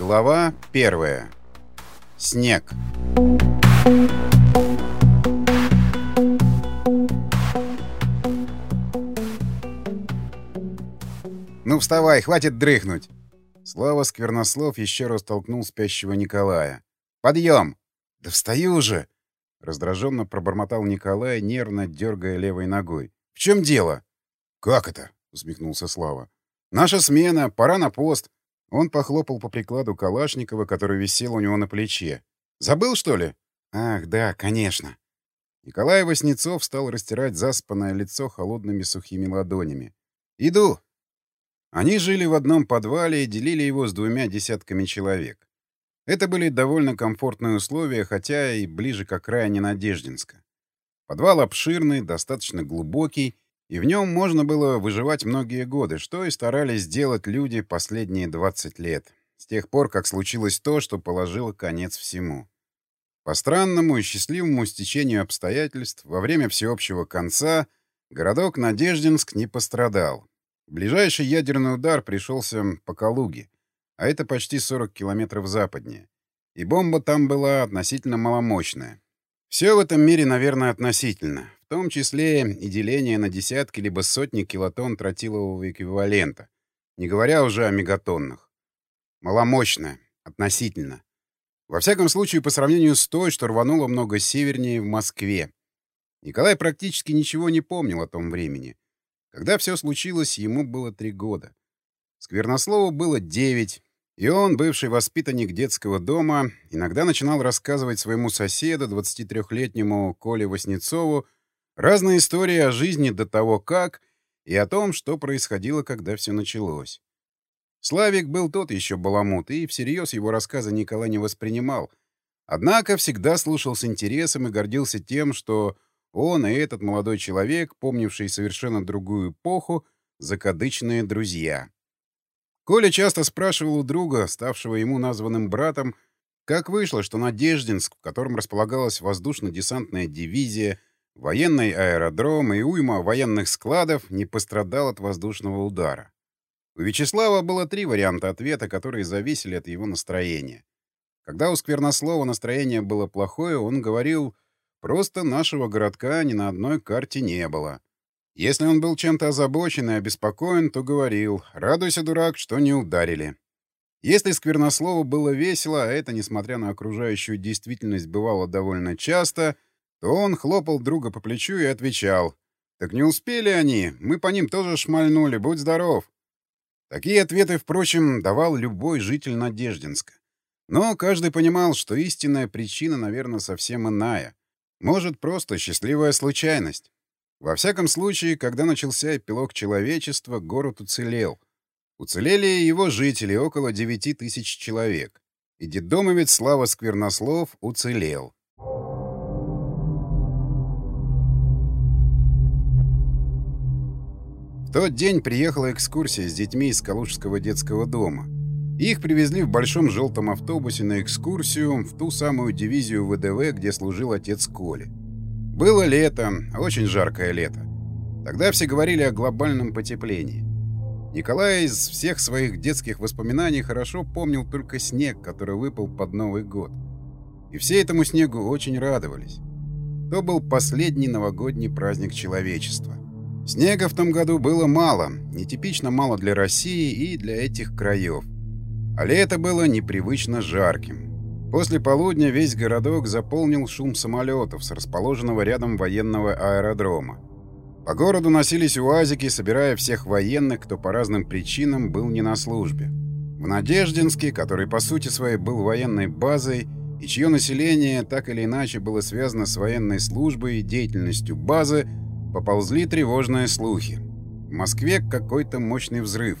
Глава первая. Снег. «Ну вставай, хватит дрыхнуть!» Слава Сквернослов еще раз толкнул спящего Николая. «Подъем!» «Да встаю же!» Раздраженно пробормотал Николай, нервно дергая левой ногой. «В чем дело?» «Как это?» — усмехнулся Слава. «Наша смена, пора на пост». Он похлопал по прикладу Калашникова, который висел у него на плече. «Забыл, что ли?» «Ах, да, конечно». Николай Васнецов стал растирать заспанное лицо холодными сухими ладонями. «Иду». Они жили в одном подвале и делили его с двумя десятками человек. Это были довольно комфортные условия, хотя и ближе к окраине Надеждинска. Подвал обширный, достаточно глубокий, и в нем можно было выживать многие годы, что и старались сделать люди последние 20 лет, с тех пор, как случилось то, что положило конец всему. По странному и счастливому стечению обстоятельств, во время всеобщего конца городок Надеждинск не пострадал. Ближайший ядерный удар пришелся по Калуге, а это почти 40 километров западнее. И бомба там была относительно маломощная. Все в этом мире, наверное, относительно том числе и деление на десятки либо сотни килотонн тротилового эквивалента, не говоря уже о мегатоннах. Маломощная, относительно. Во всяком случае, по сравнению с той, что рвануло много севернее в Москве. Николай практически ничего не помнил о том времени. Когда все случилось, ему было три года. Сквернослову было девять, и он, бывший воспитанник детского дома, иногда начинал рассказывать своему соседу, 23-летнему Коле Васнецову, Разные истории о жизни до того как и о том, что происходило, когда все началось. Славик был тот еще баламут, и всерьез его рассказы Николай не воспринимал. Однако всегда слушал с интересом и гордился тем, что он и этот молодой человек, помнивший совершенно другую эпоху, закадычные друзья. Коля часто спрашивал у друга, ставшего ему названным братом, как вышло, что Надеждинск, в котором располагалась воздушно-десантная дивизия, Военный аэродром и уйма военных складов не пострадал от воздушного удара. У Вячеслава было три варианта ответа, которые зависели от его настроения. Когда у Сквернослова настроение было плохое, он говорил «просто нашего городка ни на одной карте не было». Если он был чем-то озабочен и обеспокоен, то говорил «радуйся, дурак, что не ударили». Если Сквернослову было весело, а это, несмотря на окружающую действительность, бывало довольно часто — то он хлопал друга по плечу и отвечал. «Так не успели они, мы по ним тоже шмальнули, будь здоров». Такие ответы, впрочем, давал любой житель Надеждинска. Но каждый понимал, что истинная причина, наверное, совсем иная. Может, просто счастливая случайность. Во всяком случае, когда начался эпилог человечества, город уцелел. Уцелели его жители, около девяти тысяч человек. И детдомовец Слава Сквернослов уцелел. Тот день приехала экскурсия с детьми из Калужского детского дома. Их привезли в большом желтом автобусе на экскурсию в ту самую дивизию ВДВ, где служил отец Коли. Было лето, очень жаркое лето. Тогда все говорили о глобальном потеплении. Николай из всех своих детских воспоминаний хорошо помнил только снег, который выпал под Новый год. И все этому снегу очень радовались. То был последний новогодний праздник человечества. Снега в том году было мало, нетипично мало для России и для этих краев. А лето было непривычно жарким. После полудня весь городок заполнил шум самолетов с расположенного рядом военного аэродрома. По городу носились уазики, собирая всех военных, кто по разным причинам был не на службе. В Надеждинске, который по сути своей был военной базой, и чье население так или иначе было связано с военной службой и деятельностью базы, Поползли тревожные слухи. В Москве какой-то мощный взрыв.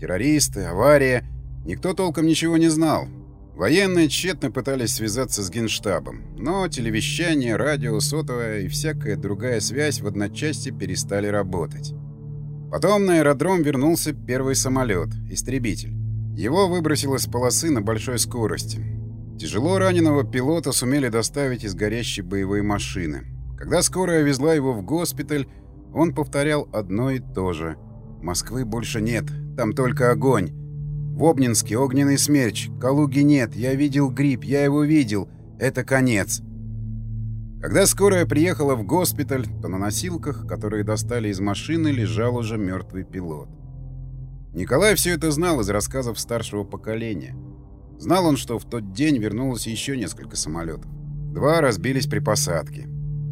Террористы, авария. Никто толком ничего не знал. Военные тщетно пытались связаться с генштабом, но телевещание, радио, сотовая и всякая другая связь в одночасье перестали работать. Потом на аэродром вернулся первый самолет, истребитель. Его выбросило с полосы на большой скорости. Тяжело раненого пилота сумели доставить из горящей боевой машины. Когда скорая везла его в госпиталь, он повторял одно и то же. «Москвы больше нет, там только огонь». В Обнинске огненный смерч. Калуги нет. Я видел гриб. Я его видел. Это конец. Когда скорая приехала в госпиталь, то на носилках, которые достали из машины, лежал уже мертвый пилот. Николай все это знал из рассказов старшего поколения. Знал он, что в тот день вернулось еще несколько самолетов. Два разбились при посадке.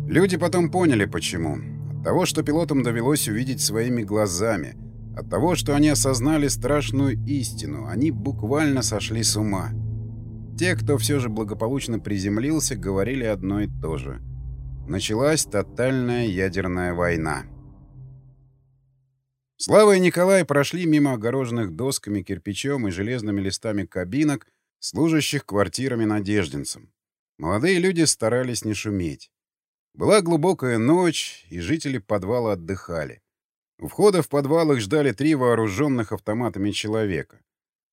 Люди потом поняли, почему. От того, что пилотам довелось увидеть своими глазами. От того, что они осознали страшную истину. Они буквально сошли с ума. Те, кто все же благополучно приземлился, говорили одно и то же. Началась тотальная ядерная война. Слава и Николай прошли мимо огороженных досками, кирпичом и железными листами кабинок, служащих квартирами надежденцам. Молодые люди старались не шуметь. Была глубокая ночь, и жители подвала отдыхали. У входа в подвал их ждали три вооруженных автоматами человека.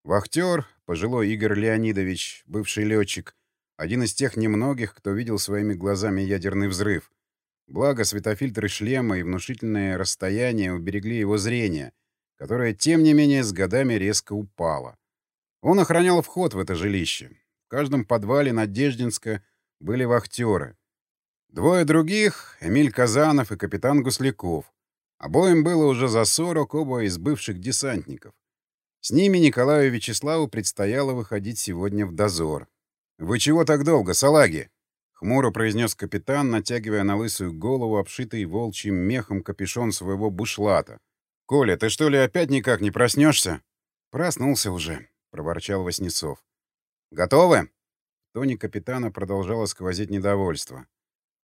Вахтер, пожилой Игорь Леонидович, бывший летчик, один из тех немногих, кто видел своими глазами ядерный взрыв. Благо, светофильтры шлема и внушительное расстояние уберегли его зрение, которое, тем не менее, с годами резко упало. Он охранял вход в это жилище. В каждом подвале Надеждинска были вахтеры. Двое других — Эмиль Казанов и капитан Гусляков. Обоим было уже за сорок, оба из бывших десантников. С ними Николаю Вячеславу предстояло выходить сегодня в дозор. «Вы чего так долго, салаги?» — хмуро произнес капитан, натягивая на лысую голову обшитый волчьим мехом капюшон своего бушлата. «Коля, ты что ли опять никак не проснешься?» «Проснулся уже», — проворчал Васнецов. «Готовы?» В тоне капитана продолжало сквозить недовольство.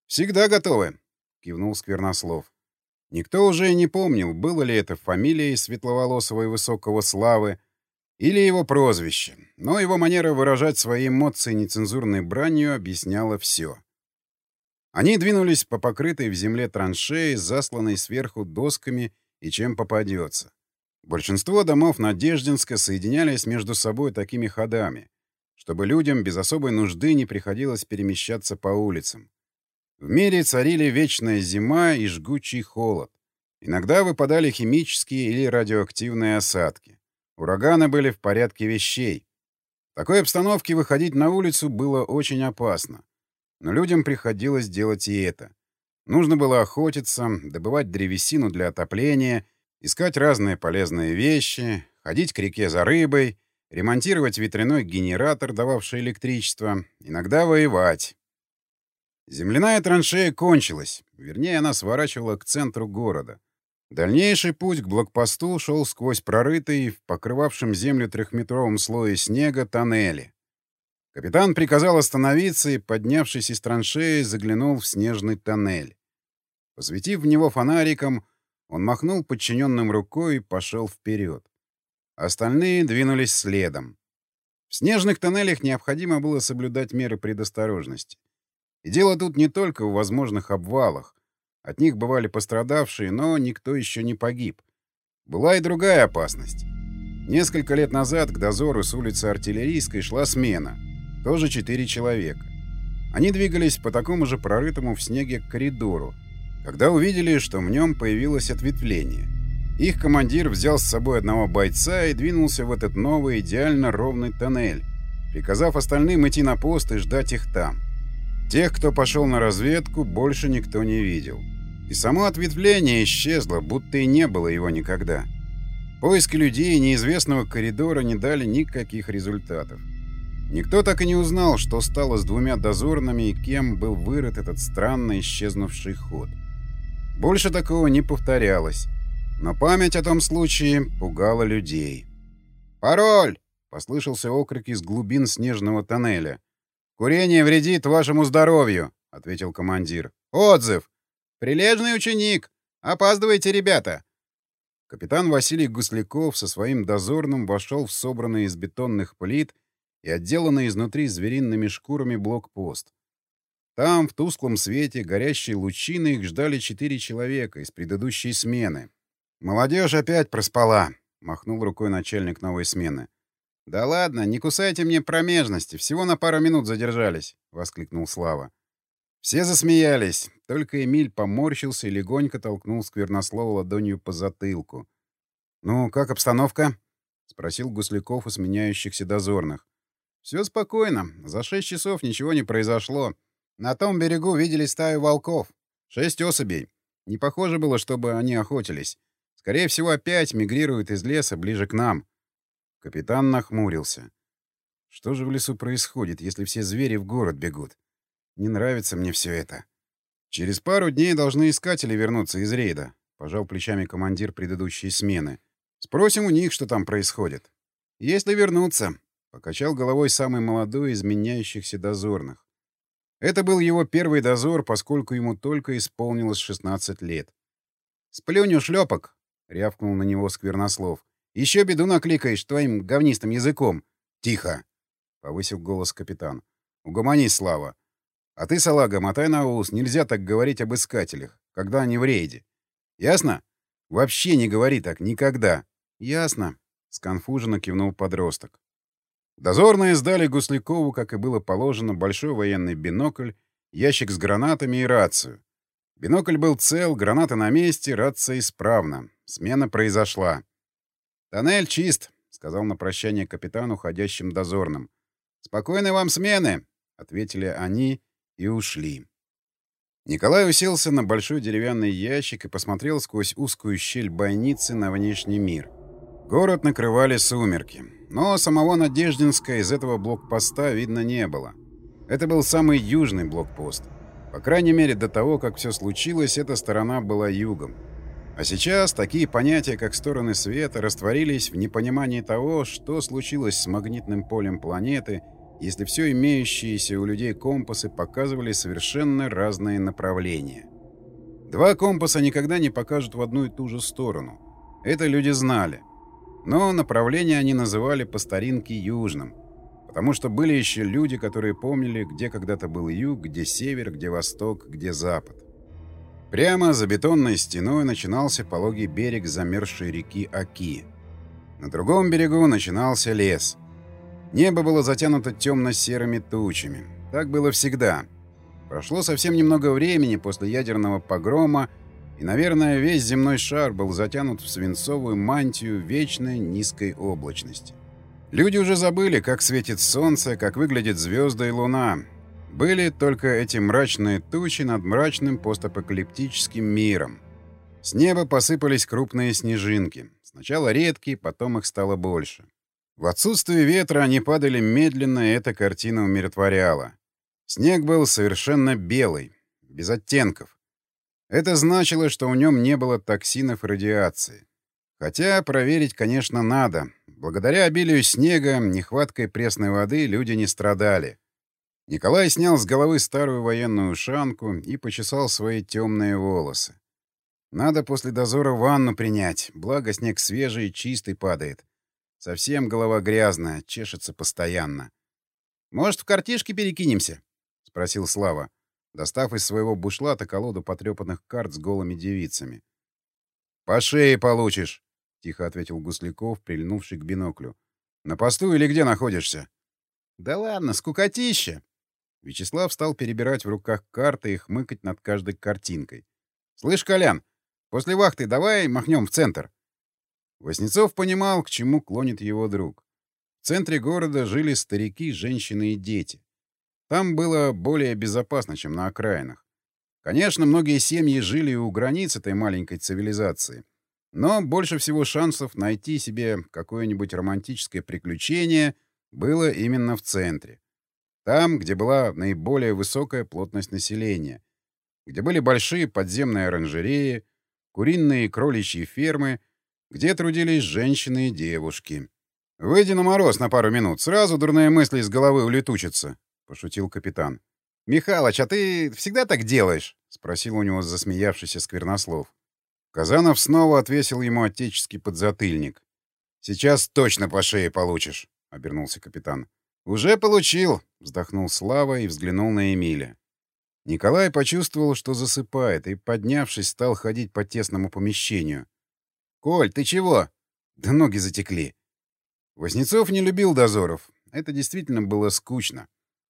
«Всегда готовы», — кивнул Сквернослов. Никто уже и не помнил, было ли это фамилией светловолосого и высокого славы, или его прозвище, но его манера выражать свои эмоции нецензурной бранью объясняла все. Они двинулись по покрытой в земле траншеи, засланной сверху досками и чем попадется. Большинство домов Надеждинска соединялись между собой такими ходами, чтобы людям без особой нужды не приходилось перемещаться по улицам. В мире царили вечная зима и жгучий холод. Иногда выпадали химические или радиоактивные осадки. Ураганы были в порядке вещей. В такой обстановке выходить на улицу было очень опасно. Но людям приходилось делать и это. Нужно было охотиться, добывать древесину для отопления, искать разные полезные вещи, ходить к реке за рыбой, ремонтировать ветряной генератор, дававший электричество, иногда воевать. Земляная траншея кончилась, вернее, она сворачивала к центру города. Дальнейший путь к блокпосту шел сквозь прорытый, в покрывавшем землю трехметровом слое снега, тоннели. Капитан приказал остановиться и, поднявшись из траншеи, заглянул в снежный тоннель. Посветив в него фонариком, он махнул подчиненным рукой и пошел вперед. Остальные двинулись следом. В снежных тоннелях необходимо было соблюдать меры предосторожности. И дело тут не только в возможных обвалах. От них бывали пострадавшие, но никто еще не погиб. Была и другая опасность. Несколько лет назад к дозору с улицы Артиллерийской шла смена. Тоже четыре человека. Они двигались по такому же прорытому в снеге коридору, когда увидели, что в нем появилось ответвление. Их командир взял с собой одного бойца и двинулся в этот новый идеально ровный тоннель, приказав остальным идти на пост и ждать их там. Тех, кто пошел на разведку, больше никто не видел. И само ответвление исчезло, будто и не было его никогда. Поиски людей неизвестного коридора не дали никаких результатов. Никто так и не узнал, что стало с двумя дозорными и кем был вырыт этот странно исчезнувший ход. Больше такого не повторялось. Но память о том случае пугала людей. «Пароль!» — послышался окрик из глубин снежного тоннеля. «Курение вредит вашему здоровью», — ответил командир. «Отзыв! Прилежный ученик! Опаздывайте, ребята!» Капитан Василий Гусляков со своим дозорным вошел в собранный из бетонных плит и отделанный изнутри звериными шкурами блокпост. Там, в тусклом свете, горящей лучины, их ждали четыре человека из предыдущей смены. «Молодежь опять проспала», — махнул рукой начальник новой смены. «Да ладно, не кусайте мне промежности, всего на пару минут задержались», — воскликнул Слава. Все засмеялись, только Эмиль поморщился и легонько толкнул сквернослова ладонью по затылку. «Ну, как обстановка?» спросил Гусляков у сменяющихся дозорных. Все спокойно. За шесть часов ничего не произошло. На том берегу видели стаю волков. Шесть особей. Не похоже было, чтобы они охотились. Скорее всего, опять мигрируют из леса ближе к нам. Капитан нахмурился. Что же в лесу происходит, если все звери в город бегут? Не нравится мне все это. Через пару дней должны искатели вернуться из рейда, пожал плечами командир предыдущей смены. Спросим у них, что там происходит. Если вернутся, покачал головой самый молодой из меняющихся дозорных. Это был его первый дозор, поскольку ему только исполнилось 16 лет. «Сплюнь шлепок!» — рявкнул на него Сквернослов. «Еще беду накликаешь твоим говнистым языком!» «Тихо!» — повысил голос капитан. «Угомонись, Слава. А ты, салага, мотай на ус. Нельзя так говорить об искателях, когда они в рейде. Ясно? Вообще не говори так. Никогда. Ясно. Сконфуженно кивнул подросток. Дозорные сдали Гуслякову, как и было положено, большой военный бинокль, ящик с гранатами и рацию. Бинокль был цел, граната на месте, рация исправна. Смена произошла. «Тоннель чист», — сказал на прощание капитан уходящим дозорным. «Спокойной вам смены», — ответили они и ушли. Николай уселся на большой деревянный ящик и посмотрел сквозь узкую щель бойницы на внешний мир. Город накрывали сумерки, но самого Надеждинска из этого блокпоста видно не было. Это был самый южный блокпост. По крайней мере, до того, как все случилось, эта сторона была югом. А сейчас такие понятия, как стороны света, растворились в непонимании того, что случилось с магнитным полем планеты — если все имеющиеся у людей компасы показывали совершенно разные направления. Два компаса никогда не покажут в одну и ту же сторону. Это люди знали. Но направление они называли по старинке южным, потому что были еще люди, которые помнили, где когда-то был юг, где север, где восток, где запад. Прямо за бетонной стеной начинался пологий берег замерзшей реки Аки. На другом берегу начинался лес — Небо было затянуто темно-серыми тучами. Так было всегда. Прошло совсем немного времени после ядерного погрома, и, наверное, весь земной шар был затянут в свинцовую мантию вечной низкой облачности. Люди уже забыли, как светит солнце, как выглядят звезды и луна. Были только эти мрачные тучи над мрачным постапокалиптическим миром. С неба посыпались крупные снежинки. Сначала редкие, потом их стало больше. В отсутствие ветра они падали медленно, и эта картина умиротворяла. Снег был совершенно белый, без оттенков. Это значило, что в нем не было токсинов радиации. Хотя проверить, конечно, надо. Благодаря обилию снега, нехваткой пресной воды люди не страдали. Николай снял с головы старую военную шанку и почесал свои темные волосы. Надо после дозора ванну принять, благо снег свежий и чистый падает. Совсем голова грязная, чешется постоянно. «Может, в картишки перекинемся?» — спросил Слава, достав из своего бушлата колоду потрепанных карт с голыми девицами. «По шее получишь», — тихо ответил Гусляков, прильнувший к биноклю. «На посту или где находишься?» «Да ладно, скукотища!» Вячеслав стал перебирать в руках карты и хмыкать над каждой картинкой. «Слышь, Колян, после вахты давай махнем в центр. Воснецов понимал, к чему клонит его друг. В центре города жили старики, женщины и дети. Там было более безопасно, чем на окраинах. Конечно, многие семьи жили у границ этой маленькой цивилизации. Но больше всего шансов найти себе какое-нибудь романтическое приключение было именно в центре. Там, где была наиболее высокая плотность населения, где были большие подземные оранжереи, куриные и кроличьи фермы где трудились женщины и девушки. «Выйди на мороз на пару минут, сразу дурные мысли из головы улетучатся», — пошутил капитан. «Михалыч, а ты всегда так делаешь?» — спросил у него засмеявшийся Сквернослов. Казанов снова отвесил ему отеческий подзатыльник. «Сейчас точно по шее получишь», — обернулся капитан. «Уже получил», — вздохнул Слава и взглянул на Эмиля. Николай почувствовал, что засыпает, и, поднявшись, стал ходить по тесному помещению. «Коль, ты чего?» Да ноги затекли. Вознецов не любил дозоров. Это действительно было скучно.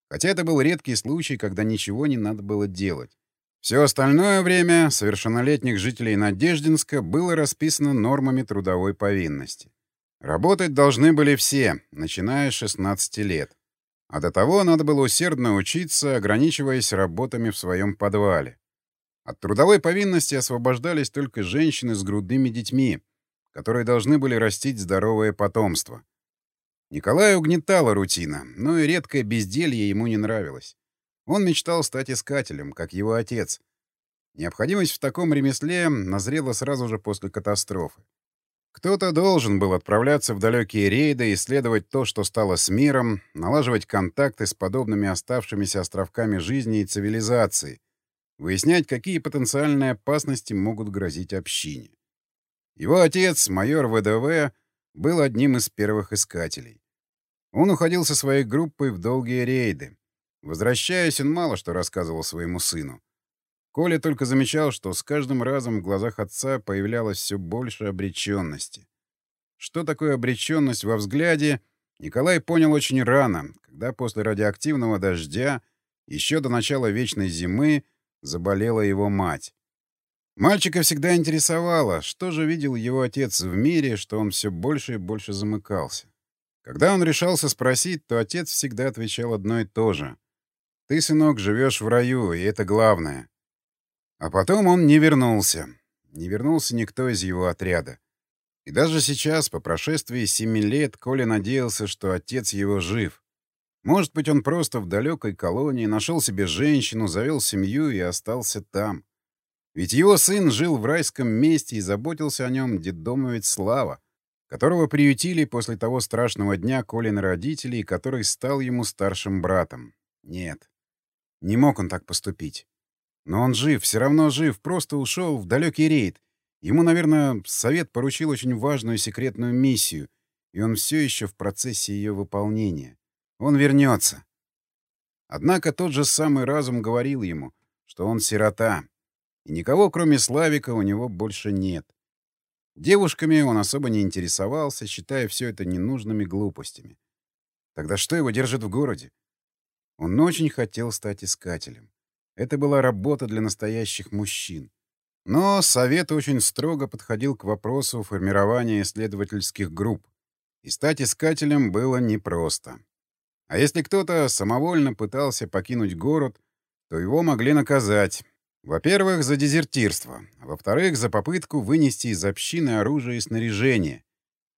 Хотя это был редкий случай, когда ничего не надо было делать. Все остальное время совершеннолетних жителей Надеждинска было расписано нормами трудовой повинности. Работать должны были все, начиная с 16 лет. А до того надо было усердно учиться, ограничиваясь работами в своем подвале. От трудовой повинности освобождались только женщины с грудными детьми, которые должны были растить здоровое потомство. Николая угнетала рутина, но и редкое безделье ему не нравилось. Он мечтал стать искателем, как его отец. Необходимость в таком ремесле назрела сразу же после катастрофы. Кто-то должен был отправляться в далекие рейды, исследовать то, что стало с миром, налаживать контакты с подобными оставшимися островками жизни и цивилизации, выяснять, какие потенциальные опасности могут грозить общине. Его отец, майор ВДВ, был одним из первых искателей. Он уходил со своей группой в долгие рейды. Возвращаясь, он мало что рассказывал своему сыну. Коля только замечал, что с каждым разом в глазах отца появлялось все больше обреченности. Что такое обреченность во взгляде, Николай понял очень рано, когда после радиоактивного дождя, еще до начала вечной зимы, заболела его мать. Мальчика всегда интересовало, что же видел его отец в мире, что он все больше и больше замыкался. Когда он решался спросить, то отец всегда отвечал одно и то же. «Ты, сынок, живешь в раю, и это главное». А потом он не вернулся. Не вернулся никто из его отряда. И даже сейчас, по прошествии семи лет, Коля надеялся, что отец его жив. Может быть, он просто в далекой колонии нашел себе женщину, завел семью и остался там. Ведь его сын жил в райском месте и заботился о нем детдомовец Слава, которого приютили после того страшного дня Колин родителей, который стал ему старшим братом. Нет, не мог он так поступить. Но он жив, все равно жив, просто ушел в далекий рейд. Ему, наверное, совет поручил очень важную секретную миссию, и он все еще в процессе ее выполнения. Он вернется. Однако тот же самый разум говорил ему, что он сирота, и никого, кроме Славика, у него больше нет. Девушками он особо не интересовался, считая все это ненужными глупостями. Тогда что его держит в городе? Он очень хотел стать искателем. Это была работа для настоящих мужчин. Но Совет очень строго подходил к вопросу формирования исследовательских групп, и стать искателем было непросто. А если кто-то самовольно пытался покинуть город, то его могли наказать, во-первых, за дезертирство. А во-вторых, за попытку вынести из общины оружие и снаряжение.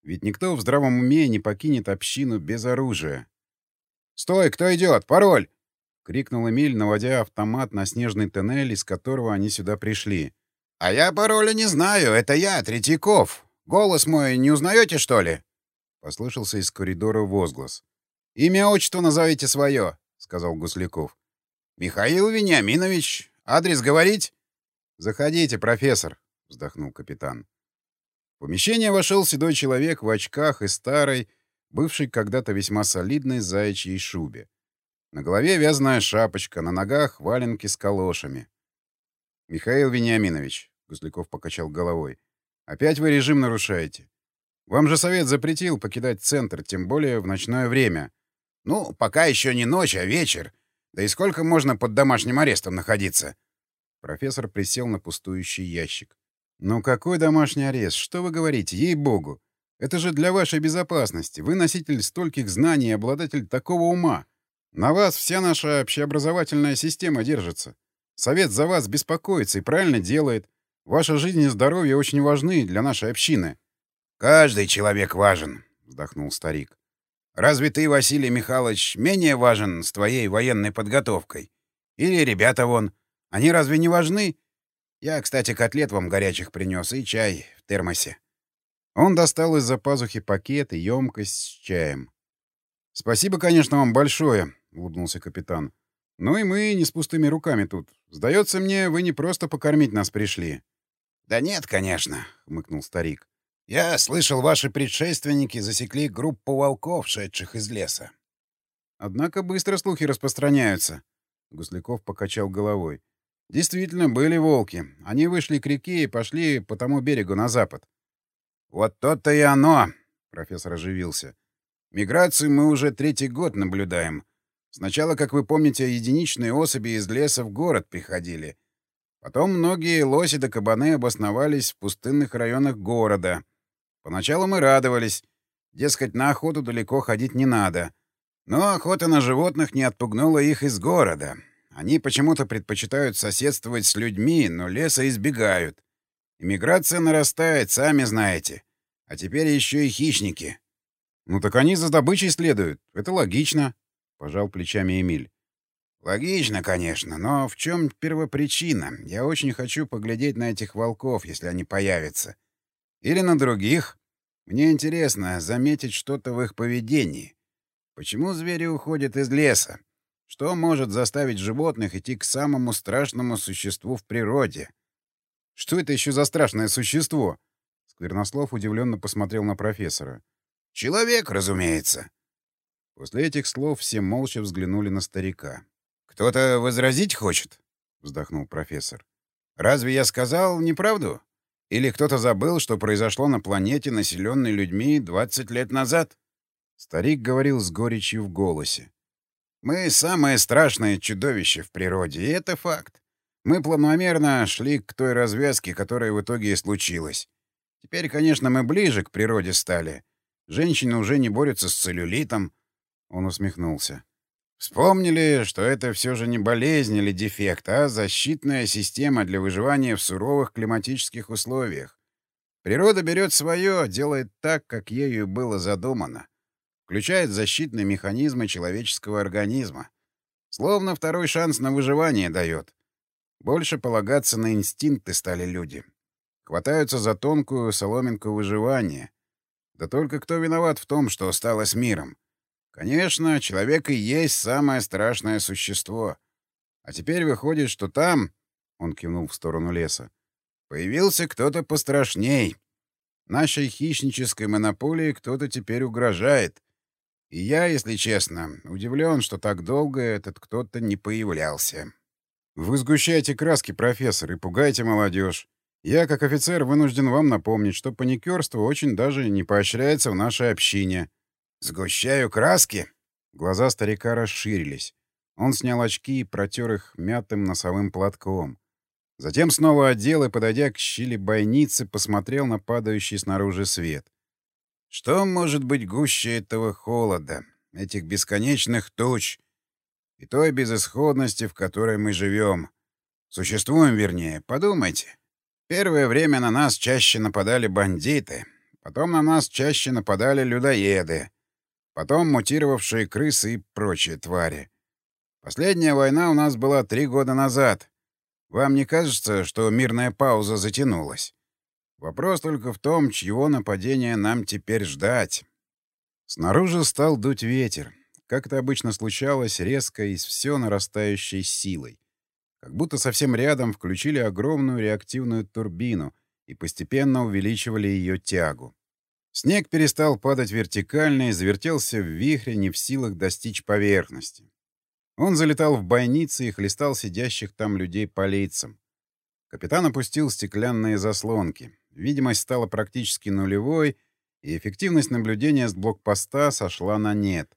Ведь никто в здравом уме не покинет общину без оружия. «Стой! Кто идет? Пароль!» — крикнул Эмиль, наводя автомат на снежный тоннель, из которого они сюда пришли. «А я пароля не знаю. Это я, Третьяков. Голос мой не узнаете, что ли?» — послышался из коридора возглас. «Имя, отчество назовите свое», — сказал Гусляков. «Михаил Вениаминович. Адрес говорить? Заходите, профессор, вздохнул капитан. В помещение вошел седой человек в очках и старой, бывшей когда-то весьма солидной заячьей шубе. На голове вязаная шапочка, на ногах валенки с калошами. «Михаил Вениаминович», — Гусляков покачал головой, — «опять вы режим нарушаете. Вам же совет запретил покидать центр, тем более в ночное время». «Ну, пока еще не ночь, а вечер. Да и сколько можно под домашним арестом находиться? Профессор присел на пустующий ящик. «Ну какой домашний арест? Что вы говорите? Ей-богу! Это же для вашей безопасности. Вы носитель стольких знаний и обладатель такого ума. На вас вся наша общеобразовательная система держится. Совет за вас беспокоится и правильно делает. Ваша жизнь и здоровье очень важны для нашей общины». «Каждый человек важен», — вздохнул старик. Разве ты, Василий Михайлович, менее важен с твоей военной подготовкой? Или ребята вон, они разве не важны? Я, кстати, котлет вам горячих принес и чай в термосе. Он достал из-за пазухи пакет и емкость с чаем. «Спасибо, конечно, вам большое», — улыбнулся капитан. «Ну и мы не с пустыми руками тут. Сдается мне, вы не просто покормить нас пришли». «Да нет, конечно», — хмыкнул старик. Я слышал, ваши предшественники засекли группу волков, шедших из леса. Однако быстро слухи распространяются. Гусляков покачал головой. Действительно, были волки. Они вышли к реке и пошли по тому берегу на запад. Вот то-то и оно, профессор оживился. Миграцию мы уже третий год наблюдаем. Сначала, как вы помните, единичные особи из леса в город приходили. Потом многие лоси да кабаны обосновались в пустынных районах города — Поначалу мы радовались. Дескать, на охоту далеко ходить не надо. Но охота на животных не отпугнула их из города. Они почему-то предпочитают соседствовать с людьми, но леса избегают. Иммиграция нарастает, сами знаете. А теперь еще и хищники. «Ну так они за добычей следуют. Это логично», — пожал плечами Эмиль. «Логично, конечно, но в чем первопричина? Я очень хочу поглядеть на этих волков, если они появятся. Или на других. Мне интересно заметить что-то в их поведении. Почему звери уходят из леса? Что может заставить животных идти к самому страшному существу в природе? Что это еще за страшное существо? Сквернослов удивленно посмотрел на профессора. Человек, разумеется. После этих слов все молча взглянули на старика. «Кто-то возразить хочет?» — вздохнул профессор. «Разве я сказал неправду? Или кто-то забыл, что произошло на планете, населенной людьми 20 лет назад?» Старик говорил с горечью в голосе. «Мы — самое страшное чудовище в природе, и это факт. Мы планомерно шли к той развязке, которая в итоге и случилась. Теперь, конечно, мы ближе к природе стали. Женщины уже не борются с целлюлитом». Он усмехнулся. Вспомнили, что это все же не болезнь или дефект, а защитная система для выживания в суровых климатических условиях. Природа берет свое, делает так, как ею было задумано включает защитные механизмы человеческого организма. Словно второй шанс на выживание дает. Больше полагаться на инстинкты стали люди. Хватаются за тонкую соломинку выживания. Да только кто виноват в том, что стало с миром? Конечно, человек и есть самое страшное существо. А теперь выходит, что там, — он кивнул в сторону леса, — появился кто-то пострашней. Нашей хищнической монополии кто-то теперь угрожает. И я, если честно, удивлен, что так долго этот кто-то не появлялся. Вы сгущаете краски, профессор, и пугаете молодежь. Я, как офицер, вынужден вам напомнить, что паникерство очень даже не поощряется в нашей общине. Сгущаю краски? Глаза старика расширились. Он снял очки и протер их мятым носовым платком. Затем снова одел и, подойдя к щели бойницы, посмотрел на падающий снаружи свет. Что может быть гуще этого холода, этих бесконечных туч и той безысходности, в которой мы живем? Существуем, вернее. Подумайте. Первое время на нас чаще нападали бандиты, потом на нас чаще нападали людоеды, потом мутировавшие крысы и прочие твари. Последняя война у нас была три года назад. Вам не кажется, что мирная пауза затянулась? Вопрос только в том, чьего нападения нам теперь ждать. Снаружи стал дуть ветер. Как это обычно случалось, резко и с все нарастающей силой. Как будто совсем рядом включили огромную реактивную турбину и постепенно увеличивали ее тягу. Снег перестал падать вертикально и завертелся в вихре, не в силах достичь поверхности. Он залетал в бойницы и хлестал сидящих там людей по лицам. Капитан опустил стеклянные заслонки. Видимость стала практически нулевой, и эффективность наблюдения с блокпоста сошла на нет.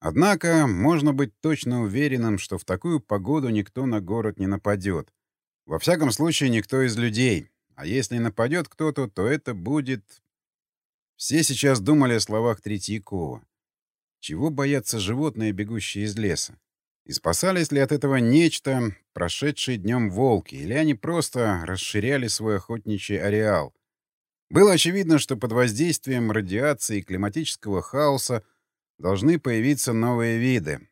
Однако можно быть точно уверенным, что в такую погоду никто на город не нападет. Во всяком случае, никто из людей. А если нападет кто-то, то это будет... Все сейчас думали о словах Третьякова. Чего боятся животные, бегущие из леса? И спасались ли от этого нечто, прошедшие днем волки, или они просто расширяли свой охотничий ареал? Было очевидно, что под воздействием радиации и климатического хаоса должны появиться новые виды.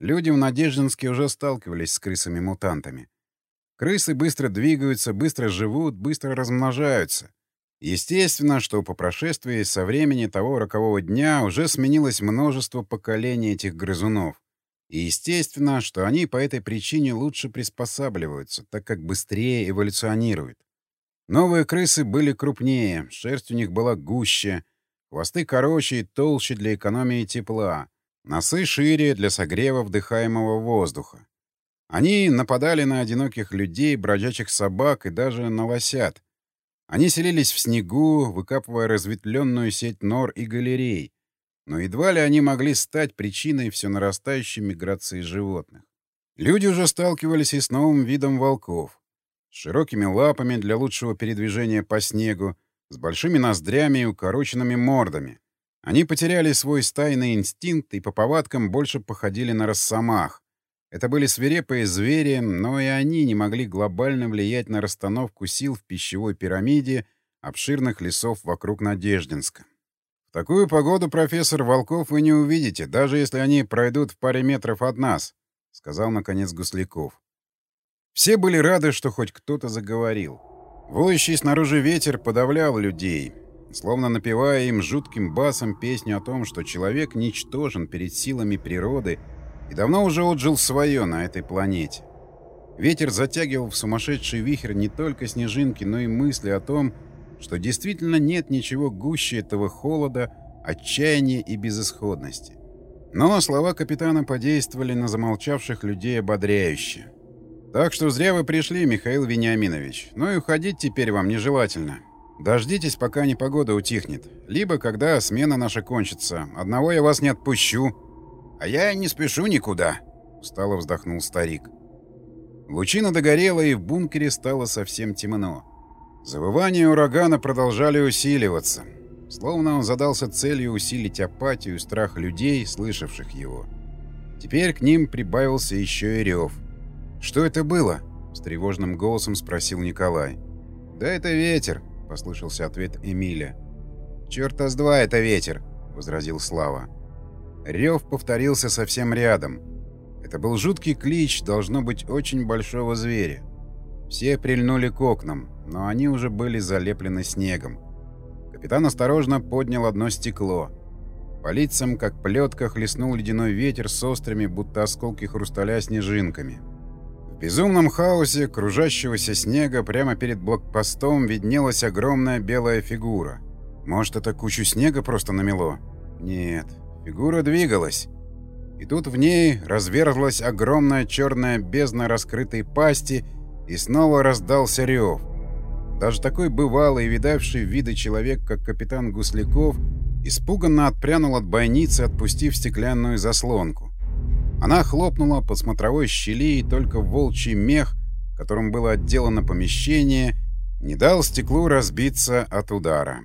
Люди в Надеждинске уже сталкивались с крысами-мутантами. Крысы быстро двигаются, быстро живут, быстро размножаются. Естественно, что по прошествии со времени того рокового дня уже сменилось множество поколений этих грызунов. И естественно, что они по этой причине лучше приспосабливаются, так как быстрее эволюционируют. Новые крысы были крупнее, шерсть у них была гуще, хвосты короче и толще для экономии тепла, носы шире для согрева вдыхаемого воздуха. Они нападали на одиноких людей, бродячих собак и даже на лосят. Они селились в снегу, выкапывая разветвленную сеть нор и галерей, но едва ли они могли стать причиной все нарастающей миграции животных. Люди уже сталкивались и с новым видом волков. С широкими лапами для лучшего передвижения по снегу, с большими ноздрями и укороченными мордами. Они потеряли свой стайный инстинкт и по повадкам больше походили на росомах. Это были свирепые звери, но и они не могли глобально влиять на расстановку сил в пищевой пирамиде обширных лесов вокруг Надеждинска. В такую погоду, профессор, волков вы не увидите, даже если они пройдут в паре метров от нас, — сказал, наконец, Гусляков. Все были рады, что хоть кто-то заговорил. Воющий снаружи ветер подавлял людей, словно напевая им жутким басом песню о том, что человек ничтожен перед силами природы и давно уже отжил свое на этой планете. Ветер затягивал в сумасшедший вихрь не только снежинки, но и мысли о том, что действительно нет ничего гуще этого холода, отчаяния и безысходности. Но слова капитана подействовали на замолчавших людей ободряюще. «Так что зря вы пришли, Михаил Вениаминович. Но и уходить теперь вам нежелательно. Дождитесь, пока непогода утихнет. Либо, когда смена наша кончится. Одного я вас не отпущу». «А я не спешу никуда», — устало вздохнул старик. Лучина догорела, и в бункере стало совсем темно. Завывания урагана продолжали усиливаться. Словно он задался целью усилить апатию и страх людей, слышавших его. Теперь к ним прибавился еще и рев. «Что это было?» — с тревожным голосом спросил Николай. «Да это ветер», — послышался ответ Эмиля. «Чёрта с два это ветер», — возразил Слава. Рев повторился совсем рядом. Это был жуткий клич, должно быть, очень большого зверя. Все прильнули к окнам, но они уже были залеплены снегом. Капитан осторожно поднял одно стекло. По лицам, как плетка, хлестнул ледяной ветер с острыми, будто осколки хрусталя, снежинками. В безумном хаосе кружащегося снега прямо перед блокпостом виднелась огромная белая фигура. Может, это кучу снега просто намело? Нет, фигура двигалась. И тут в ней разверзлась огромная черная бездна раскрытой пасти — и снова раздался рев. Даже такой бывалый и видавший виды человек, как капитан Гусляков, испуганно отпрянул от бойницы, отпустив стеклянную заслонку. Она хлопнула по смотровой щели, и только волчий мех, которым было отделано помещение, не дал стеклу разбиться от удара.